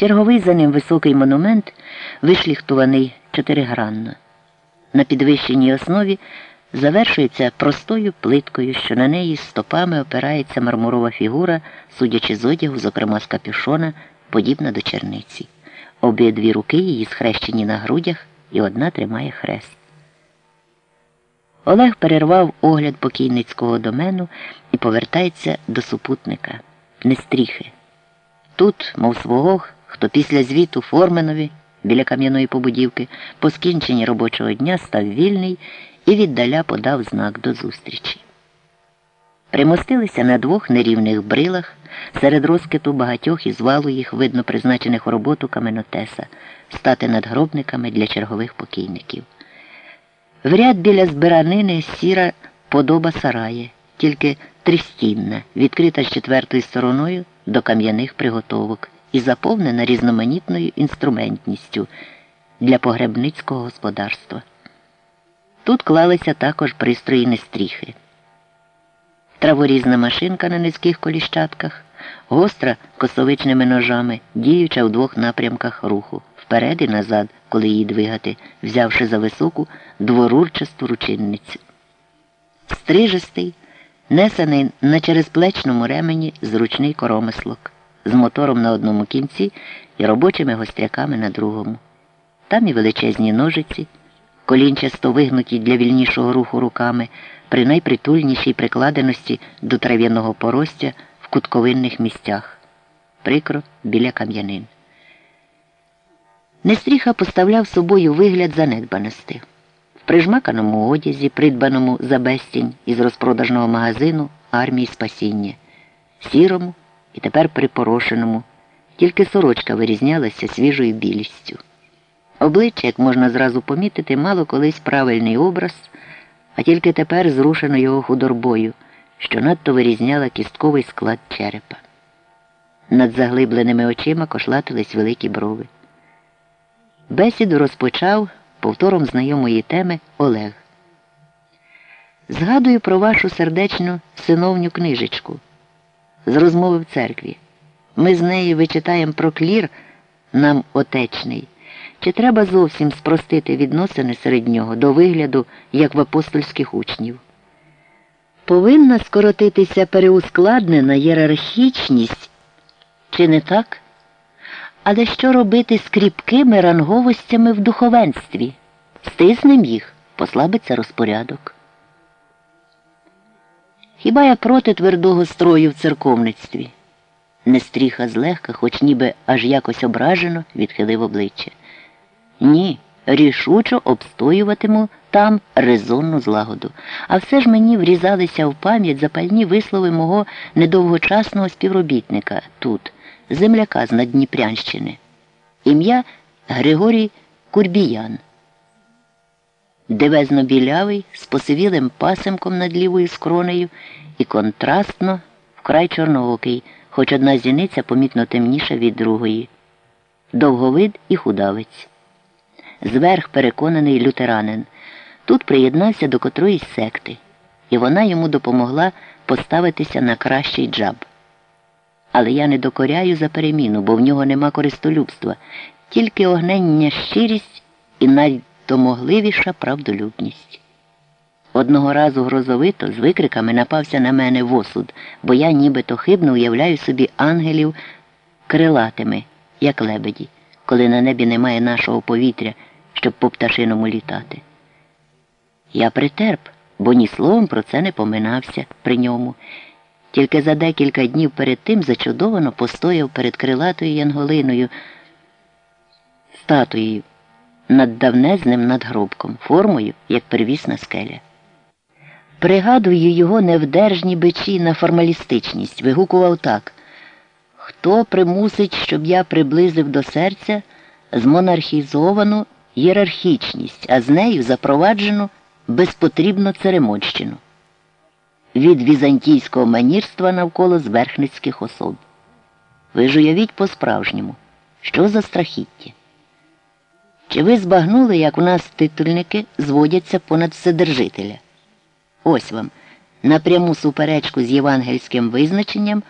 Черговий за ним високий монумент вишліхтуваний чотиригранно. На підвищеній основі завершується простою плиткою, що на неї стопами опирається мармурова фігура, судячи з одягу, зокрема з капюшона, подібна до черниці. Обидві руки її схрещені на грудях, і одна тримає хрест. Олег перервав огляд покійницького домену і повертається до супутника Нестріхи. Тут, мов свого, хто після звіту Форменові біля кам'яної побудівки по скінченні робочого дня став вільний і віддаля подав знак до зустрічі. Примостилися на двох нерівних брилах, серед розкиту багатьох із валу їх видно призначених у роботу каменотеса, стати надгробниками для чергових покійників. В ряд біля збиранини сіра подоба сарає, тільки тристінна, відкрита з четвертою стороною до кам'яних приготовок і заповнена різноманітною інструментністю для погребницького господарства. Тут клалися також пристрої нестріхи. Траворізна машинка на низьких коліщатках, гостра косовичними ножами, діюча в двох напрямках руху, вперед і назад, коли її двигати, взявши за високу дворурчасту ручинницю. Стрижистий, несений на черезплечному ремені зручний коромислок, з мотором на одному кінці і робочими гостряками на другому. Там і величезні ножиці, колінчасто вигнуті для вільнішого руху руками, при найпритульнішій прикладеності до трав'яного поростя в кутковинних місцях, прикро біля кам'янин. Нестріха поставляв собою вигляд занедбаності. В прижмаканому одязі, придбаному за безцінь із розпродажного магазину армії спасіння, сірому і тепер припорошеному, тільки сорочка вирізнялася свіжою білістю. Обличчя, як можна зразу помітити, мало колись правильний образ, а тільки тепер зрушено його худорбою, що надто вирізняла кістковий склад черепа. Над заглибленими очима кошлатились великі брови. Бесіду розпочав повтором знайомої теми Олег. Згадую про вашу сердечну синовню книжечку з розмови в церкві. Ми з неї вичитаємо про клір нам отечний. Чи треба зовсім спростити відносини серед нього до вигляду, як в апостольських учнів? Повинна скоротитися переускладнена ієрархічність, чи не так? Але що робити з кріпкими ранговостями в духовенстві? Стиснем їх, послабиться розпорядок. Хіба я проти твердого строю в церковництві? Нестріха злегка, хоч ніби аж якось ображено, відхилив обличчя. Ні, рішучо обстоюватиму там резонну злагоду. А все ж мені врізалися в пам'ять запальні вислови мого недовгочасного співробітника тут, земляка з Надніпрянщини. Ім'я Григорій Курбіян. Девезно білявий, з посивілим пасемком над лівою скронею і контрастно вкрай чорноокий, хоч одна зіниця помітно темніша від другої. Довговид і худавець зверх переконаний лютеранин. Тут приєднався до котроїсь секти, і вона йому допомогла поставитися на кращий джаб. Але я не докоряю за переміну, бо в нього нема користолюбства, тільки огнення щирість і найдомогливіша правдолюбність. Одного разу грозовито з викриками напався на мене в осуд, бо я нібито хибно уявляю собі ангелів крилатими, як лебеді, коли на небі немає нашого повітря щоб по пташиному літати. Я притерп, бо ні словом про це не поминався при ньому. Тільки за декілька днів перед тим зачудовано постояв перед крилатою янголиною статуєю над давнезним надгробком, формою, як первісна скеля. Пригадую його невдержні бичі на формалістичність, вигукував так Хто примусить, щоб я приблизив до серця змонархізовану ієрархічність, а з нею запроваджену безпотрібну церемонщину від візантійського манірства навколо зверхницьких особ. Ви ж уявіть по-справжньому, що за страхіття? Чи ви збагнули, як у нас титульники зводяться понад вседержителя? Ось вам, напряму суперечку з євангельським визначенням